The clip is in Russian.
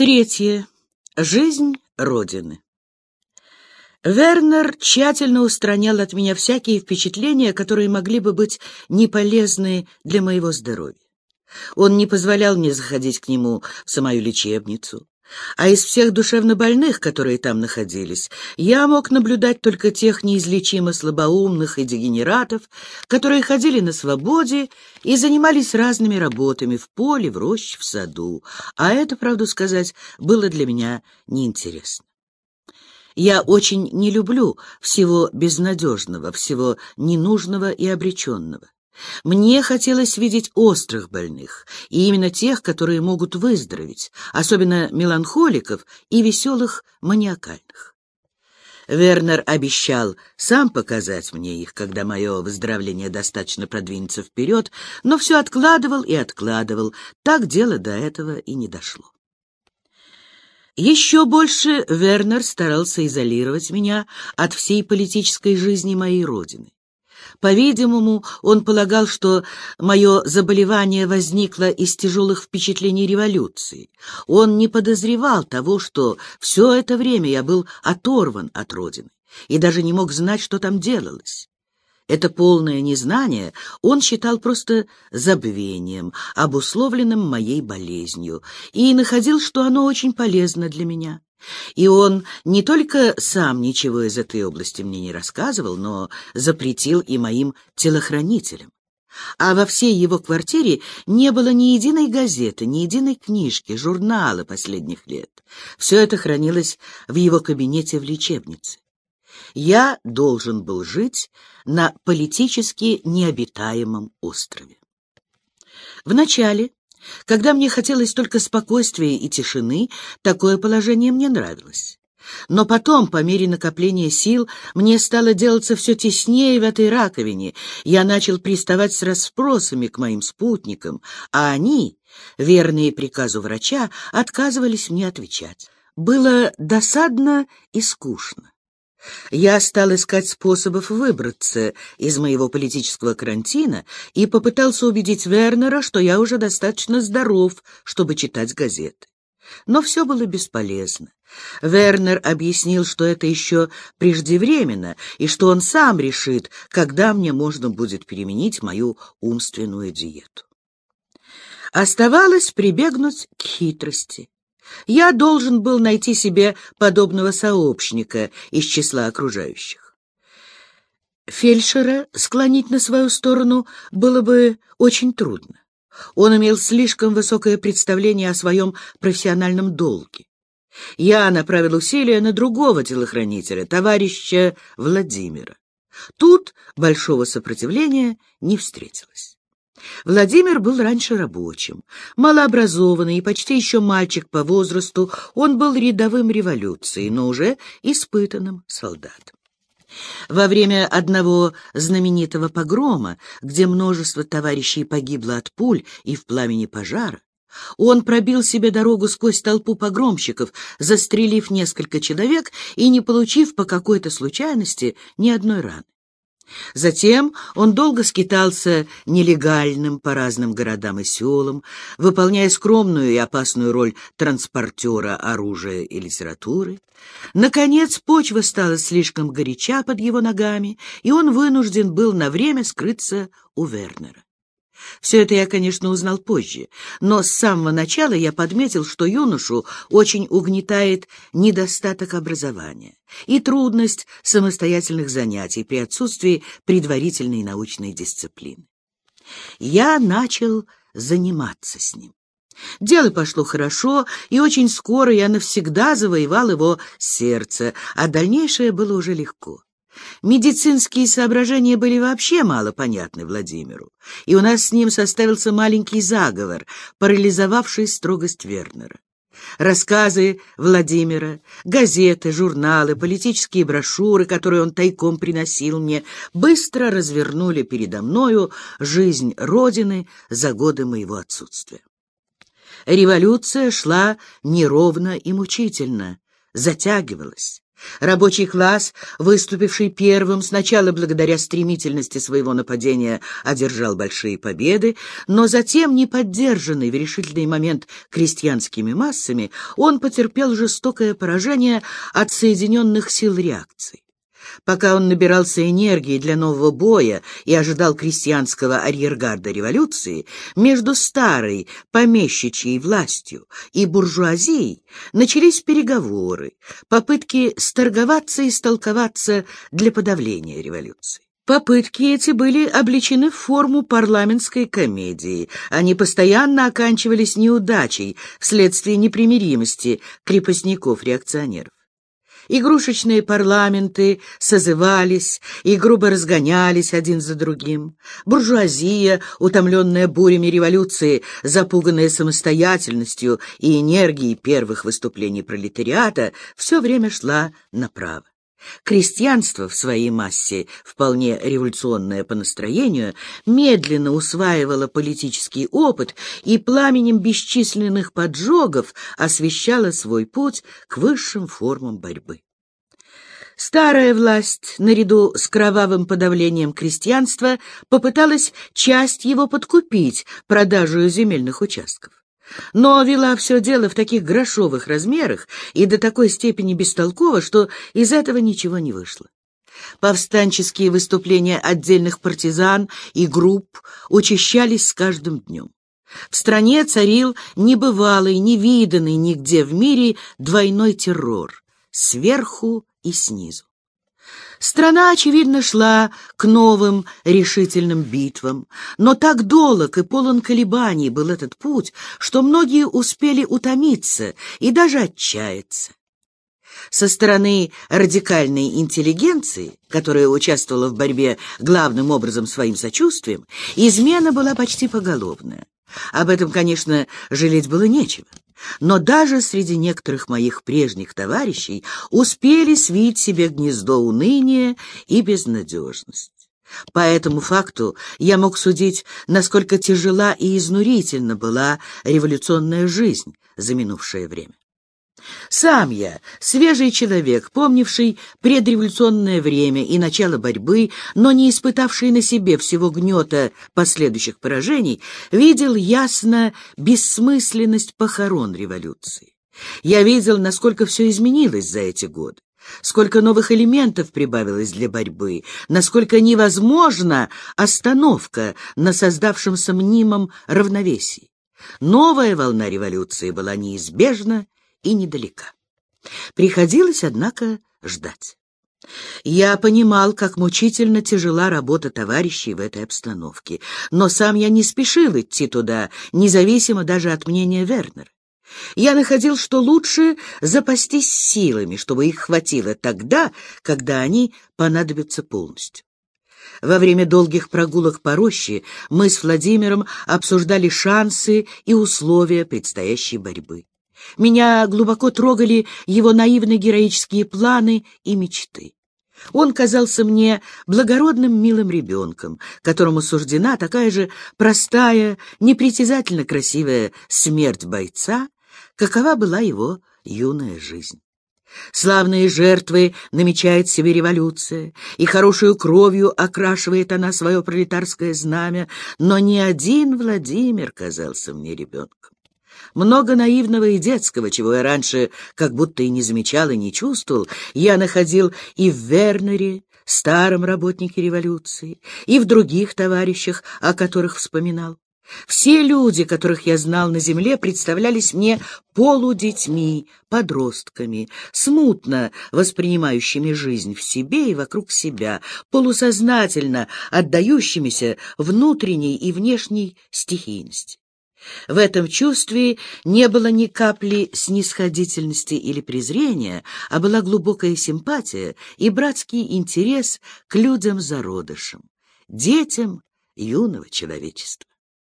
Третье. Жизнь Родины. Вернер тщательно устранял от меня всякие впечатления, которые могли бы быть неполезны для моего здоровья. Он не позволял мне заходить к нему в самую лечебницу. А из всех душевнобольных, которые там находились, я мог наблюдать только тех неизлечимо слабоумных и дегенератов, которые ходили на свободе и занимались разными работами в поле, в роще, в саду. А это, правду сказать, было для меня неинтересно. Я очень не люблю всего безнадежного, всего ненужного и обреченного. Мне хотелось видеть острых больных, и именно тех, которые могут выздороветь, особенно меланхоликов и веселых маниакальных. Вернер обещал сам показать мне их, когда мое выздоровление достаточно продвинется вперед, но все откладывал и откладывал, так дело до этого и не дошло. Еще больше Вернер старался изолировать меня от всей политической жизни моей родины. По-видимому, он полагал, что мое заболевание возникло из тяжелых впечатлений революции. Он не подозревал того, что все это время я был оторван от родины и даже не мог знать, что там делалось. Это полное незнание он считал просто забвением, обусловленным моей болезнью, и находил, что оно очень полезно для меня. И он не только сам ничего из этой области мне не рассказывал, но запретил и моим телохранителям. А во всей его квартире не было ни единой газеты, ни единой книжки, журнала последних лет. Все это хранилось в его кабинете в лечебнице. Я должен был жить на политически необитаемом острове. Вначале когда мне хотелось только спокойствия и тишины, такое положение мне нравилось. Но потом, по мере накопления сил, мне стало делаться все теснее в этой раковине. Я начал приставать с расспросами к моим спутникам, а они, верные приказу врача, отказывались мне отвечать. Было досадно и скучно. Я стал искать способов выбраться из моего политического карантина и попытался убедить Вернера, что я уже достаточно здоров, чтобы читать газеты. Но все было бесполезно. Вернер объяснил, что это еще преждевременно, и что он сам решит, когда мне можно будет переменить мою умственную диету. Оставалось прибегнуть к хитрости. Я должен был найти себе подобного сообщника из числа окружающих. Фельдшера склонить на свою сторону было бы очень трудно. Он имел слишком высокое представление о своем профессиональном долге. Я направил усилия на другого телохранителя, товарища Владимира. Тут большого сопротивления не встретилось. Владимир был раньше рабочим, малообразованный и почти еще мальчик по возрасту, он был рядовым революции, но уже испытанным солдатом. Во время одного знаменитого погрома, где множество товарищей погибло от пуль и в пламени пожара, он пробил себе дорогу сквозь толпу погромщиков, застрелив несколько человек и не получив по какой-то случайности ни одной раны. Затем он долго скитался нелегальным по разным городам и селам, выполняя скромную и опасную роль транспортера оружия и литературы. Наконец, почва стала слишком горяча под его ногами, и он вынужден был на время скрыться у Вернера. Все это я, конечно, узнал позже, но с самого начала я подметил, что юношу очень угнетает недостаток образования и трудность самостоятельных занятий при отсутствии предварительной научной дисциплины. Я начал заниматься с ним. Дело пошло хорошо, и очень скоро я навсегда завоевал его сердце, а дальнейшее было уже легко. Медицинские соображения были вообще мало понятны Владимиру, и у нас с ним составился маленький заговор, парализовавший строгость Вернера. Рассказы Владимира, газеты, журналы, политические брошюры, которые он тайком приносил мне, быстро развернули передо мною жизнь Родины за годы моего отсутствия. Революция шла неровно и мучительно, затягивалась. Рабочий класс, выступивший первым, сначала благодаря стремительности своего нападения одержал большие победы, но затем, не поддержанный в решительный момент крестьянскими массами, он потерпел жестокое поражение от соединенных сил реакции. Пока он набирался энергии для нового боя и ожидал крестьянского арьергарда революции, между старой помещичьей властью и буржуазией начались переговоры, попытки сторговаться и столковаться для подавления революции. Попытки эти были обличены в форму парламентской комедии. Они постоянно оканчивались неудачей вследствие непримиримости крепостников-реакционеров. Игрушечные парламенты созывались и грубо разгонялись один за другим. Буржуазия, утомленная бурями революции, запуганная самостоятельностью и энергией первых выступлений пролетариата, все время шла направо. Крестьянство в своей массе, вполне революционное по настроению, медленно усваивало политический опыт и пламенем бесчисленных поджогов освещало свой путь к высшим формам борьбы. Старая власть, наряду с кровавым подавлением крестьянства, попыталась часть его подкупить продажей земельных участков но вела все дело в таких грошовых размерах и до такой степени бестолково, что из этого ничего не вышло. Повстанческие выступления отдельных партизан и групп учащались с каждым днем. В стране царил небывалый, невиданный нигде в мире двойной террор — сверху и снизу. Страна, очевидно, шла к новым решительным битвам, но так долг и полон колебаний был этот путь, что многие успели утомиться и даже отчаяться. Со стороны радикальной интеллигенции, которая участвовала в борьбе главным образом своим сочувствием, измена была почти поголовная. Об этом, конечно, жалеть было нечего. Но даже среди некоторых моих прежних товарищей успели свить себе гнездо уныния и безнадежность. По этому факту я мог судить, насколько тяжела и изнурительна была революционная жизнь за минувшее время. Сам я, свежий человек, помнивший предреволюционное время и начало борьбы, но не испытавший на себе всего гнета последующих поражений, видел ясно бессмысленность похорон революции. Я видел, насколько все изменилось за эти годы, сколько новых элементов прибавилось для борьбы, насколько невозможна остановка на создавшемся мнимом равновесии. Новая волна революции была неизбежна и недалека. Приходилось, однако, ждать. Я понимал, как мучительно тяжела работа товарищей в этой обстановке, но сам я не спешил идти туда, независимо даже от мнения Вернера. Я находил, что лучше запастись силами, чтобы их хватило тогда, когда они понадобятся полностью. Во время долгих прогулок по роще мы с Владимиром обсуждали шансы и условия предстоящей борьбы. Меня глубоко трогали его наивно-героические планы и мечты. Он казался мне благородным милым ребенком, которому суждена такая же простая, непритязательно красивая смерть бойца, какова была его юная жизнь. Славные жертвы намечает себе революция, и хорошую кровью окрашивает она свое пролетарское знамя, но ни один Владимир казался мне ребенком. Много наивного и детского, чего я раньше как будто и не замечал и не чувствовал, я находил и в Вернере, старом работнике революции, и в других товарищах, о которых вспоминал. Все люди, которых я знал на земле, представлялись мне полудетьми, подростками, смутно воспринимающими жизнь в себе и вокруг себя, полусознательно отдающимися внутренней и внешней стихийности. В этом чувстве не было ни капли снисходительности или презрения, а была глубокая симпатия и братский интерес к людям-зародышам, детям юного человечества.